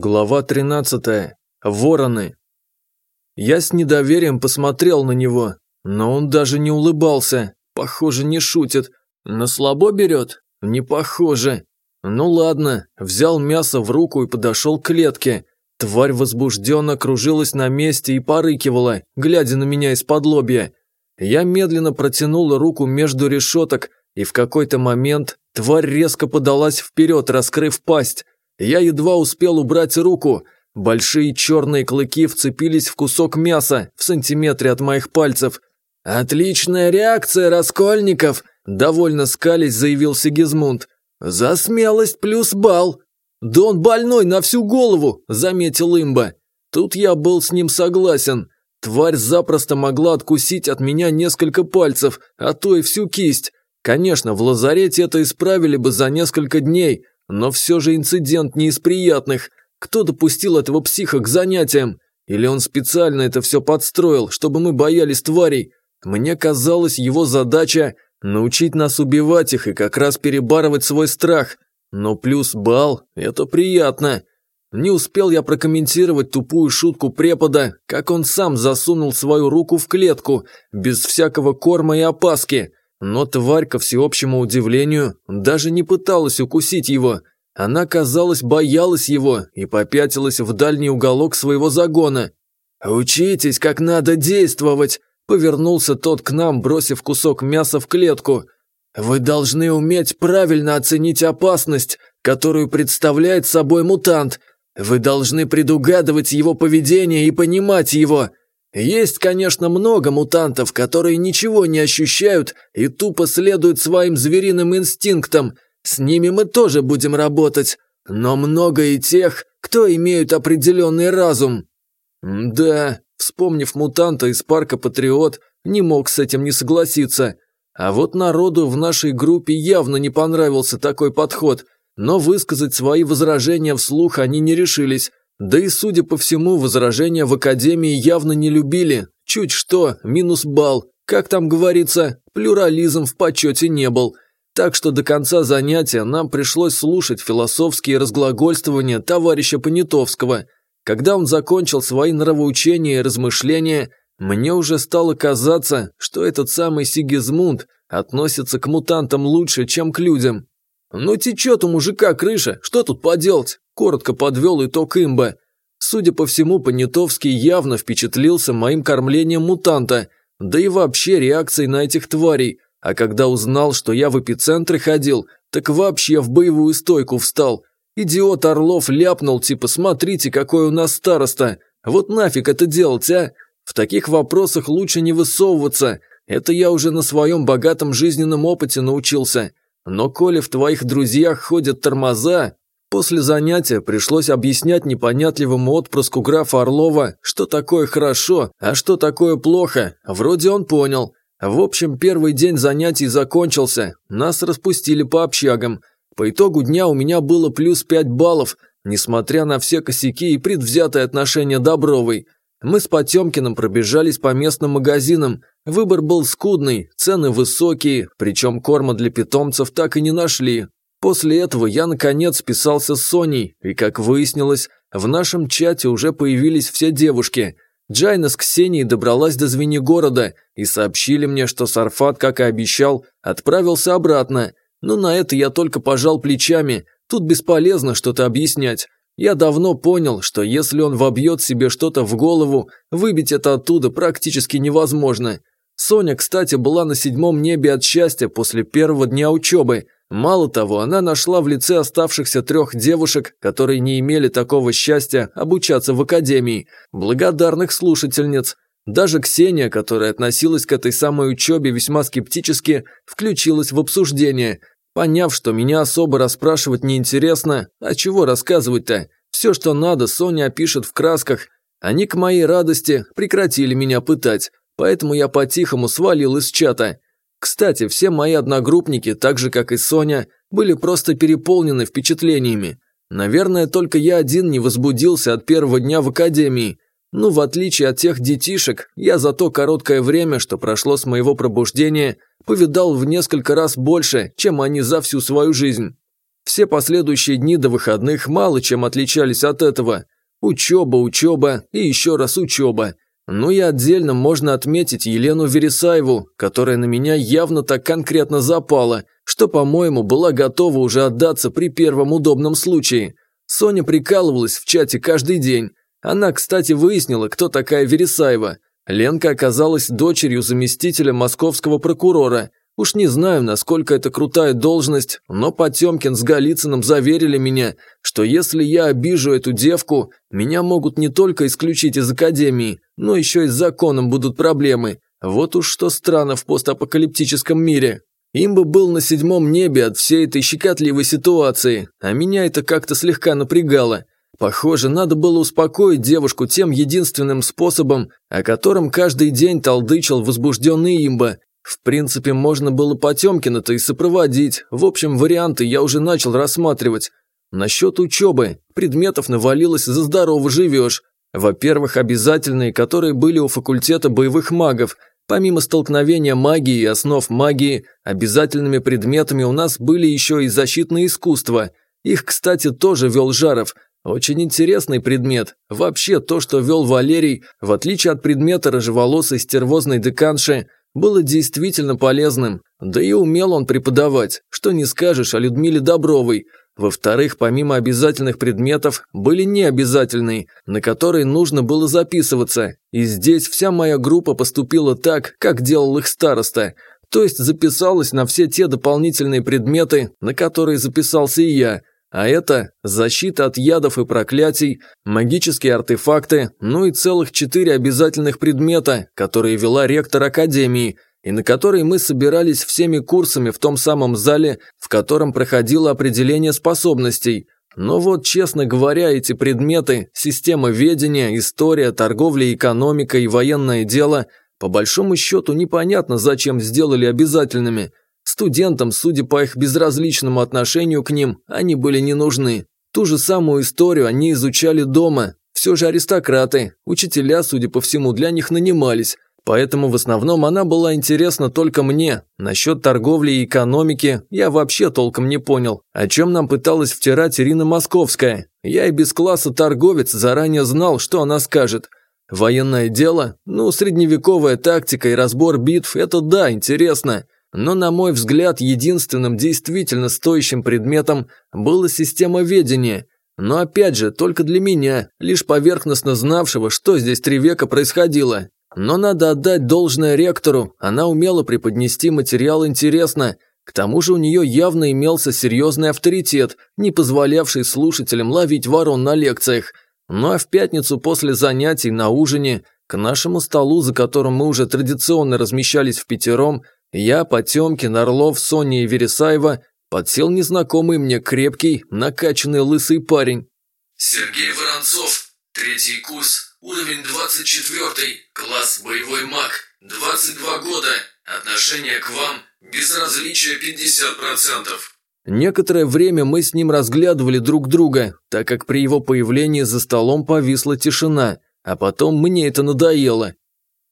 Глава 13. Вороны. Я с недоверием посмотрел на него, но он даже не улыбался. Похоже, не шутит. На слабо берет? Не похоже. Ну ладно, взял мясо в руку и подошел к клетке. Тварь возбужденно кружилась на месте и порыкивала, глядя на меня из-под лобья. Я медленно протянул руку между решеток, и в какой-то момент тварь резко подалась вперед, раскрыв пасть. Я едва успел убрать руку. Большие черные клыки вцепились в кусок мяса в сантиметре от моих пальцев. «Отличная реакция, Раскольников!» – довольно скались заявил Сигизмунд. «За смелость плюс бал!» «Да он больной на всю голову!» – заметил имба. Тут я был с ним согласен. Тварь запросто могла откусить от меня несколько пальцев, а то и всю кисть. Конечно, в лазарете это исправили бы за несколько дней, но все же инцидент не из приятных. Кто допустил этого психа к занятиям? Или он специально это все подстроил, чтобы мы боялись тварей? Мне казалось, его задача – научить нас убивать их и как раз перебарывать свой страх. Но плюс бал – это приятно. Не успел я прокомментировать тупую шутку препода, как он сам засунул свою руку в клетку, без всякого корма и опаски. Но тварь, ко всеобщему удивлению, даже не пыталась укусить его. Она, казалось, боялась его и попятилась в дальний уголок своего загона. «Учитесь, как надо действовать!» Повернулся тот к нам, бросив кусок мяса в клетку. «Вы должны уметь правильно оценить опасность, которую представляет собой мутант. Вы должны предугадывать его поведение и понимать его. Есть, конечно, много мутантов, которые ничего не ощущают и тупо следуют своим звериным инстинктам. С ними мы тоже будем работать. Но много и тех, кто имеют определенный разум. Да, вспомнив мутанта из парка «Патриот», не мог с этим не согласиться. А вот народу в нашей группе явно не понравился такой подход, но высказать свои возражения вслух они не решились, да и, судя по всему, возражения в Академии явно не любили. Чуть что, минус балл. Как там говорится, плюрализм в почете не был. Так что до конца занятия нам пришлось слушать философские разглагольствования товарища Понятовского. Когда он закончил свои нравоучения и размышления, мне уже стало казаться, что этот самый Сигизмунд относится к мутантам лучше, чем к людям. «Ну течет у мужика крыша, что тут поделать?» Коротко подвел итог имба. Судя по всему, Понятовский явно впечатлился моим кормлением мутанта, да и вообще реакцией на этих тварей, а когда узнал, что я в эпицентре ходил, так вообще в боевую стойку встал. Идиот Орлов ляпнул, типа, смотрите, какой у нас староста, вот нафиг это делать, а? В таких вопросах лучше не высовываться, это я уже на своем богатом жизненном опыте научился. Но коли в твоих друзьях ходят тормоза, После занятия пришлось объяснять непонятливому отпрыску графа Орлова, что такое хорошо, а что такое плохо. Вроде он понял. В общем, первый день занятий закончился, нас распустили по общагам. По итогу дня у меня было плюс 5 баллов, несмотря на все косяки и предвзятое отношение Добровой. Мы с Потемкиным пробежались по местным магазинам. Выбор был скудный, цены высокие, причем корма для питомцев так и не нашли. После этого я наконец списался с Соней, и, как выяснилось, в нашем чате уже появились все девушки. Джайна с Ксенией добралась до Звенигорода и сообщили мне, что Сарфат, как и обещал, отправился обратно. Но на это я только пожал плечами, тут бесполезно что-то объяснять. Я давно понял, что если он вобьет себе что-то в голову, выбить это оттуда практически невозможно. Соня, кстати, была на седьмом небе от счастья после первого дня учебы – Мало того, она нашла в лице оставшихся трех девушек, которые не имели такого счастья обучаться в академии, благодарных слушательниц. Даже Ксения, которая относилась к этой самой учебе весьма скептически, включилась в обсуждение. Поняв, что меня особо расспрашивать неинтересно, а чего рассказывать-то? Все, что надо, Соня опишет в красках. Они, к моей радости, прекратили меня пытать, поэтому я по-тихому свалил из чата. Кстати, все мои одногруппники, так же как и Соня, были просто переполнены впечатлениями. Наверное, только я один не возбудился от первого дня в академии. Ну, в отличие от тех детишек, я за то короткое время, что прошло с моего пробуждения, повидал в несколько раз больше, чем они за всю свою жизнь. Все последующие дни до выходных мало чем отличались от этого. Учеба, учеба и еще раз учеба. Ну и отдельно можно отметить Елену Вересаеву, которая на меня явно так конкретно запала, что, по-моему, была готова уже отдаться при первом удобном случае. Соня прикалывалась в чате каждый день. Она, кстати, выяснила, кто такая Вересаева. Ленка оказалась дочерью заместителя московского прокурора. Уж не знаю, насколько это крутая должность, но Потемкин с Голицыным заверили меня, что если я обижу эту девку, меня могут не только исключить из академии, но еще и с законом будут проблемы. Вот уж что странно в постапокалиптическом мире. Им бы был на седьмом небе от всей этой щекотливой ситуации, а меня это как-то слегка напрягало. Похоже, надо было успокоить девушку тем единственным способом, о котором каждый день толдычил возбужденный имба, в принципе, можно было Потемкина-то и сопроводить. В общем, варианты я уже начал рассматривать. Насчет учебы. Предметов навалилось за здорово живешь. Во-первых, обязательные, которые были у факультета боевых магов. Помимо столкновения магии и основ магии, обязательными предметами у нас были еще и защитные искусства. Их, кстати, тоже вел Жаров. Очень интересный предмет. Вообще, то, что вел Валерий, в отличие от предмета рыжеволосой стервозной деканши, было действительно полезным, да и умел он преподавать, что не скажешь о Людмиле Добровой. Во-вторых, помимо обязательных предметов, были необязательные, на которые нужно было записываться, и здесь вся моя группа поступила так, как делал их староста, то есть записалась на все те дополнительные предметы, на которые записался и я – а это защита от ядов и проклятий, магические артефакты, ну и целых четыре обязательных предмета, которые вела ректор Академии, и на которые мы собирались всеми курсами в том самом зале, в котором проходило определение способностей. Но вот, честно говоря, эти предметы – система ведения, история, торговля, экономика и военное дело – по большому счету непонятно, зачем сделали обязательными – Студентам, судя по их безразличному отношению к ним, они были не нужны. Ту же самую историю они изучали дома. Все же аристократы, учителя, судя по всему, для них нанимались. Поэтому в основном она была интересна только мне. Насчет торговли и экономики я вообще толком не понял, о чем нам пыталась втирать Ирина Московская. Я и без класса торговец заранее знал, что она скажет. Военное дело? Ну, средневековая тактика и разбор битв – это да, интересно. Но, на мой взгляд, единственным действительно стоящим предметом была система ведения. Но опять же, только для меня, лишь поверхностно знавшего, что здесь три века происходило. Но надо отдать должное ректору, она умела преподнести материал интересно. К тому же у нее явно имелся серьезный авторитет, не позволявший слушателям ловить ворон на лекциях. Ну а в пятницу после занятий на ужине к нашему столу, за которым мы уже традиционно размещались в пятером, я, Потемкин, Орлов, Соня и Вересаева подсел незнакомый мне крепкий, накачанный лысый парень. Сергей Воронцов, третий курс, уровень 24, класс боевой маг, 22 года, отношение к вам, безразличие 50%. Некоторое время мы с ним разглядывали друг друга, так как при его появлении за столом повисла тишина, а потом мне это надоело.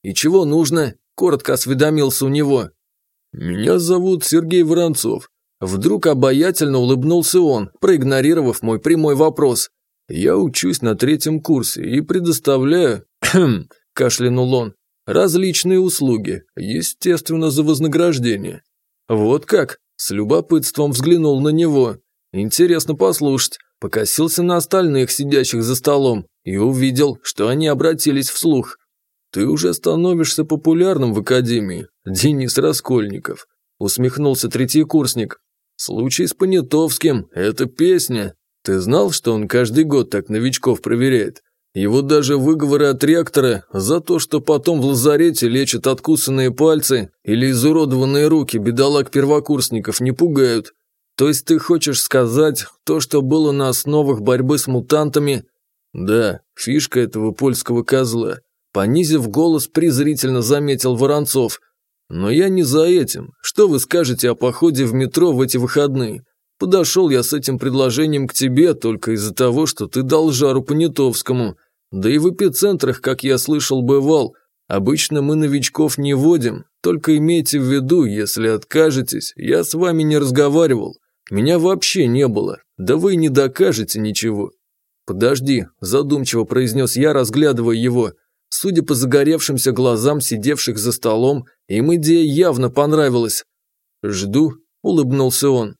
«И чего нужно?» – коротко осведомился у него. «Меня зовут Сергей Воронцов». Вдруг обаятельно улыбнулся он, проигнорировав мой прямой вопрос. «Я учусь на третьем курсе и предоставляю...» кашлянул он. «Различные услуги, естественно, за вознаграждение». «Вот как?» С любопытством взглянул на него. «Интересно послушать». Покосился на остальных, сидящих за столом, и увидел, что они обратились вслух. «Ты уже становишься популярным в академии, Денис Раскольников», – усмехнулся третий курсник. «Случай с Понятовским – это песня. Ты знал, что он каждый год так новичков проверяет? Его даже выговоры от ректора за то, что потом в лазарете лечат откусанные пальцы или изуродованные руки бедолаг-первокурсников, не пугают. То есть ты хочешь сказать, то, что было на основах борьбы с мутантами? Да, фишка этого польского козла. Понизив голос, презрительно заметил Воронцов. «Но я не за этим. Что вы скажете о походе в метро в эти выходные? Подошел я с этим предложением к тебе только из-за того, что ты дал жару Понятовскому. Да и в эпицентрах, как я слышал, бывал. Обычно мы новичков не водим. Только имейте в виду, если откажетесь, я с вами не разговаривал. Меня вообще не было. Да вы не докажете ничего. Подожди, задумчиво произнес я, разглядывая его. Судя по загоревшимся глазам сидевших за столом, им идея явно понравилась. «Жду», – улыбнулся он.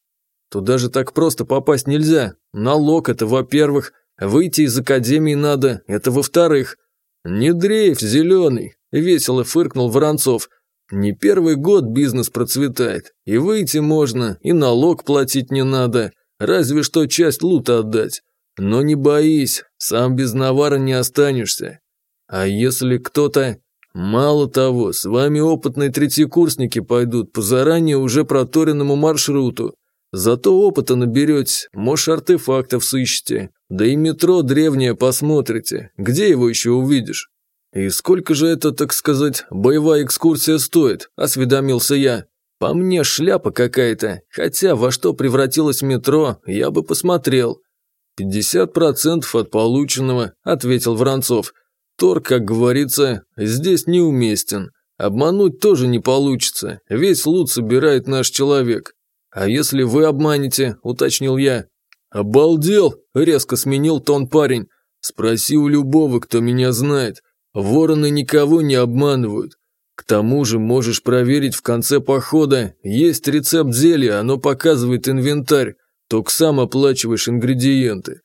«Туда же так просто попасть нельзя. Налог – это во-первых, выйти из академии надо – это во-вторых. Не дрейф, зеленый», – весело фыркнул Воронцов. «Не первый год бизнес процветает, и выйти можно, и налог платить не надо, разве что часть лута отдать. Но не боись, сам без навара не останешься. А если кто-то... Мало того, с вами опытные третьекурсники пойдут по заранее уже проторенному маршруту. Зато опыта наберете, может, артефактов сыщете. Да и метро древнее посмотрите. Где его еще увидишь? И сколько же это, так сказать, боевая экскурсия стоит? Осведомился я. По мне шляпа какая-то, хотя во что превратилось метро, я бы посмотрел. «Пятьдесят процентов от полученного», – ответил Воронцов. Торг, как говорится, здесь неуместен. Обмануть тоже не получится, весь лут собирает наш человек. А если вы обманете, уточнил я. Обалдел, резко сменил тон парень. Спроси у любого, кто меня знает. Вороны никого не обманывают. К тому же можешь проверить в конце похода, есть рецепт зелья, оно показывает инвентарь, только сам оплачиваешь ингредиенты.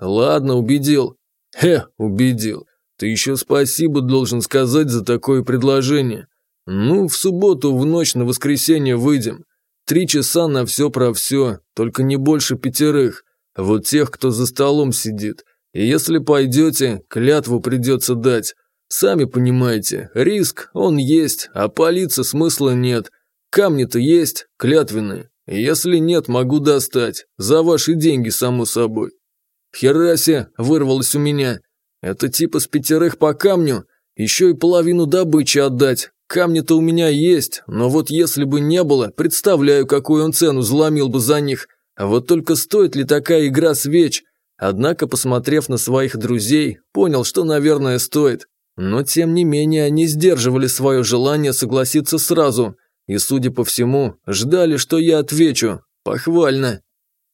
Ладно, убедил. Хе, убедил. Ты еще спасибо должен сказать за такое предложение. Ну, в субботу в ночь на воскресенье выйдем. Три часа на все про все, только не больше пятерых. Вот тех, кто за столом сидит. И если пойдете, клятву придется дать. Сами понимаете, риск, он есть, а палиться смысла нет. Камни-то есть, клятвенные. Если нет, могу достать. За ваши деньги, само собой. Херасе, вырвалось у меня. Это типа с пятерых по камню, еще и половину добычи отдать. Камни-то у меня есть, но вот если бы не было, представляю, какую он цену заломил бы за них. А вот только стоит ли такая игра свеч? Однако, посмотрев на своих друзей, понял, что, наверное, стоит. Но, тем не менее, они сдерживали свое желание согласиться сразу. И, судя по всему, ждали, что я отвечу. Похвально.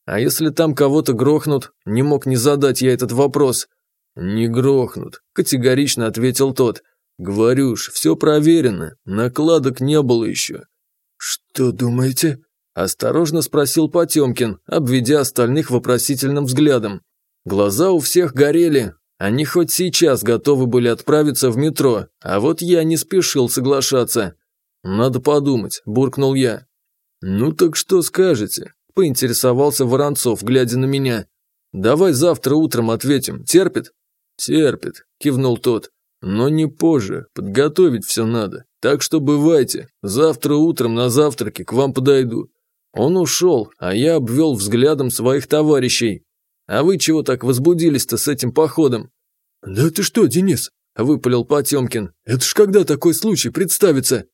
А если там кого-то грохнут, не мог не задать я этот вопрос. «Не грохнут», – категорично ответил тот. «Говорю ж, все проверено, накладок не было еще». «Что думаете?» – осторожно спросил Потемкин, обведя остальных вопросительным взглядом. Глаза у всех горели, они хоть сейчас готовы были отправиться в метро, а вот я не спешил соглашаться. «Надо подумать», – буркнул я. «Ну так что скажете?» – поинтересовался Воронцов, глядя на меня. «Давай завтра утром ответим, терпит?» «Терпит», – кивнул тот. «Но не позже, подготовить все надо. Так что бывайте, завтра утром на завтраке к вам подойду». Он ушел, а я обвел взглядом своих товарищей. «А вы чего так возбудились-то с этим походом?» «Да ты что, Денис?» – выпалил Потемкин. «Это ж когда такой случай представится?»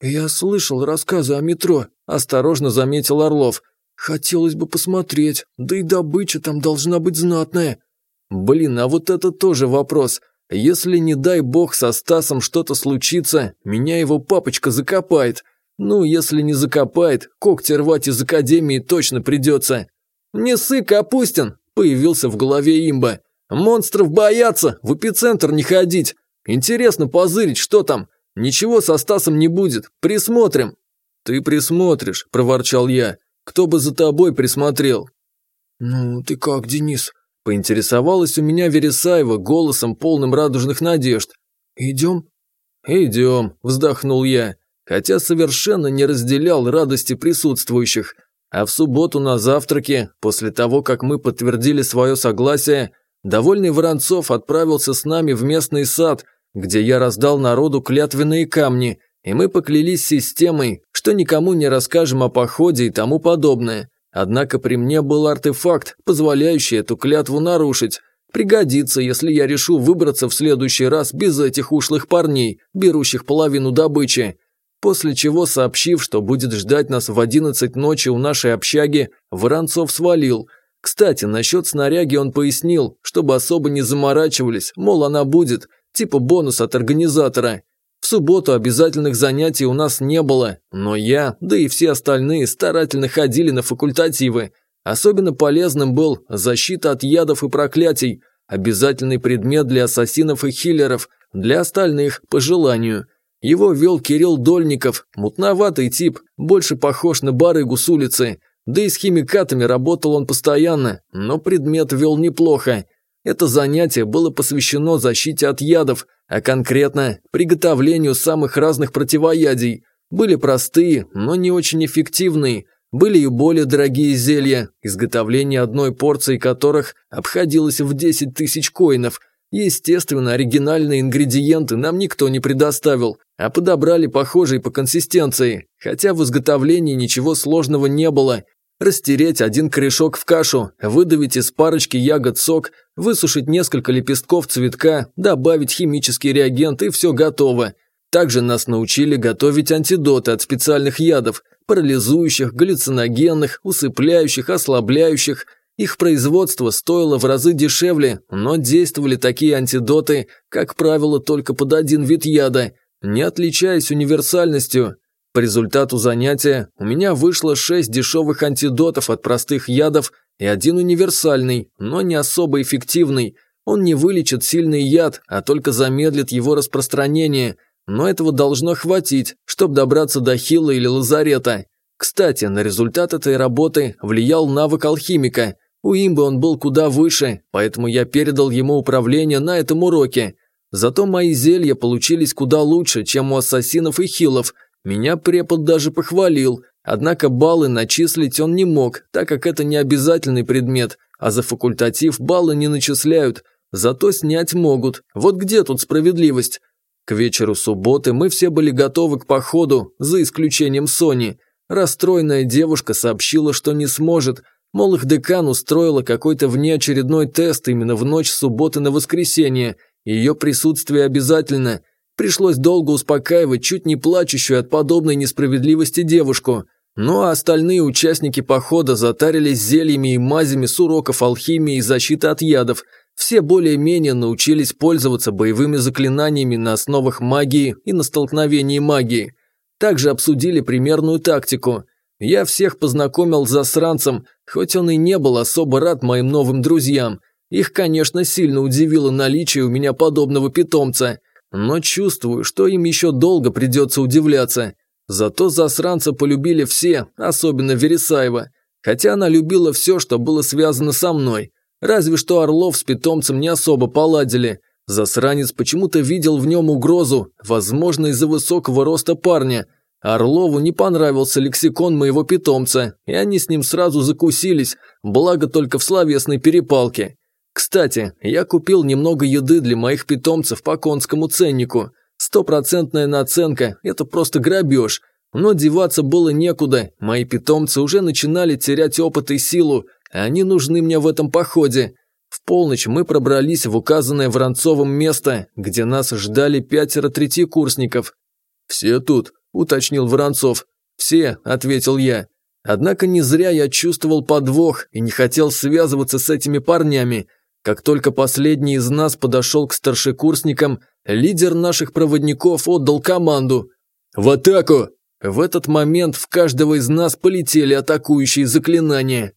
«Я слышал рассказы о метро», – осторожно заметил Орлов. «Хотелось бы посмотреть, да и добыча там должна быть знатная». Блин, а вот это тоже вопрос. Если, не дай бог, со Стасом что-то случится, меня его папочка закопает. Ну, если не закопает, когти рвать из академии точно придется. «Не ссы, Капустин!» – появился в голове имба. «Монстров боятся, в эпицентр не ходить. Интересно позырить, что там. Ничего со Стасом не будет, присмотрим». «Ты присмотришь», – проворчал я. «Кто бы за тобой присмотрел?» «Ну, ты как, Денис?» Поинтересовалась у меня Вересаева голосом, полным радужных надежд. «Идем?» «Идем», – вздохнул я, хотя совершенно не разделял радости присутствующих. А в субботу на завтраке, после того, как мы подтвердили свое согласие, довольный Воронцов отправился с нами в местный сад, где я раздал народу клятвенные камни, и мы поклялись системой, что никому не расскажем о походе и тому подобное. Однако при мне был артефакт, позволяющий эту клятву нарушить. Пригодится, если я решу выбраться в следующий раз без этих ушлых парней, берущих половину добычи. После чего, сообщив, что будет ждать нас в 11 ночи у нашей общаги, Воронцов свалил. Кстати, насчет снаряги он пояснил, чтобы особо не заморачивались, мол, она будет, типа бонус от организатора. Субботу обязательных занятий у нас не было, но я, да и все остальные старательно ходили на факультативы. Особенно полезным был защита от ядов и проклятий, обязательный предмет для ассасинов и хиллеров, для остальных по желанию. Его вел Кирилл Дольников, мутноватый тип, больше похож на барыгу с улицы. Да и с химикатами работал он постоянно, но предмет вел неплохо. Это занятие было посвящено защите от ядов, а конкретно приготовлению самых разных противоядий. Были простые, но не очень эффективные. Были и более дорогие зелья, изготовление одной порции которых обходилось в 10 тысяч коинов. Естественно, оригинальные ингредиенты нам никто не предоставил, а подобрали похожие по консистенции, хотя в изготовлении ничего сложного не было. Растереть один корешок в кашу, выдавить из парочки ягод сок, высушить несколько лепестков цветка, добавить химический реагент и все готово. Также нас научили готовить антидоты от специальных ядов, парализующих, галлюциногенных, усыпляющих, ослабляющих. Их производство стоило в разы дешевле, но действовали такие антидоты, как правило, только под один вид яда, не отличаясь универсальностью. По результату занятия у меня вышло шесть дешевых антидотов от простых ядов и один универсальный, но не особо эффективный. Он не вылечит сильный яд, а только замедлит его распространение, но этого должно хватить, чтобы добраться до хила или лазарета. Кстати, на результат этой работы влиял навык алхимика. У имбы он был куда выше, поэтому я передал ему управление на этом уроке. Зато мои зелья получились куда лучше, чем у ассасинов и хилов – меня препод даже похвалил, однако баллы начислить он не мог, так как это не обязательный предмет, а за факультатив баллы не начисляют, зато снять могут. Вот где тут справедливость? К вечеру субботы мы все были готовы к походу, за исключением Сони. Расстроенная девушка сообщила, что не сможет, мол, их декан устроила какой-то внеочередной тест именно в ночь субботы на воскресенье, ее присутствие обязательно – Пришлось долго успокаивать чуть не плачущую от подобной несправедливости девушку. Ну а остальные участники похода затарились зельями и мазями с уроков алхимии и защиты от ядов. Все более-менее научились пользоваться боевыми заклинаниями на основах магии и на столкновении магии. Также обсудили примерную тактику. Я всех познакомил с засранцем, хоть он и не был особо рад моим новым друзьям. Их, конечно, сильно удивило наличие у меня подобного питомца – но чувствую, что им еще долго придется удивляться. Зато засранца полюбили все, особенно Вересаева. Хотя она любила все, что было связано со мной. Разве что Орлов с питомцем не особо поладили. Засранец почему-то видел в нем угрозу, возможно, из-за высокого роста парня. Орлову не понравился лексикон моего питомца, и они с ним сразу закусились, благо только в словесной перепалке. Кстати, я купил немного еды для моих питомцев по конскому ценнику. Стопроцентная наценка – это просто грабеж. Но деваться было некуда, мои питомцы уже начинали терять опыт и силу, они нужны мне в этом походе. В полночь мы пробрались в указанное Воронцовым место, где нас ждали пятеро третьекурсников. «Все тут», – уточнил Воронцов. «Все», – ответил я. Однако не зря я чувствовал подвох и не хотел связываться с этими парнями – как только последний из нас подошел к старшекурсникам, лидер наших проводников отдал команду «В атаку!». В этот момент в каждого из нас полетели атакующие заклинания.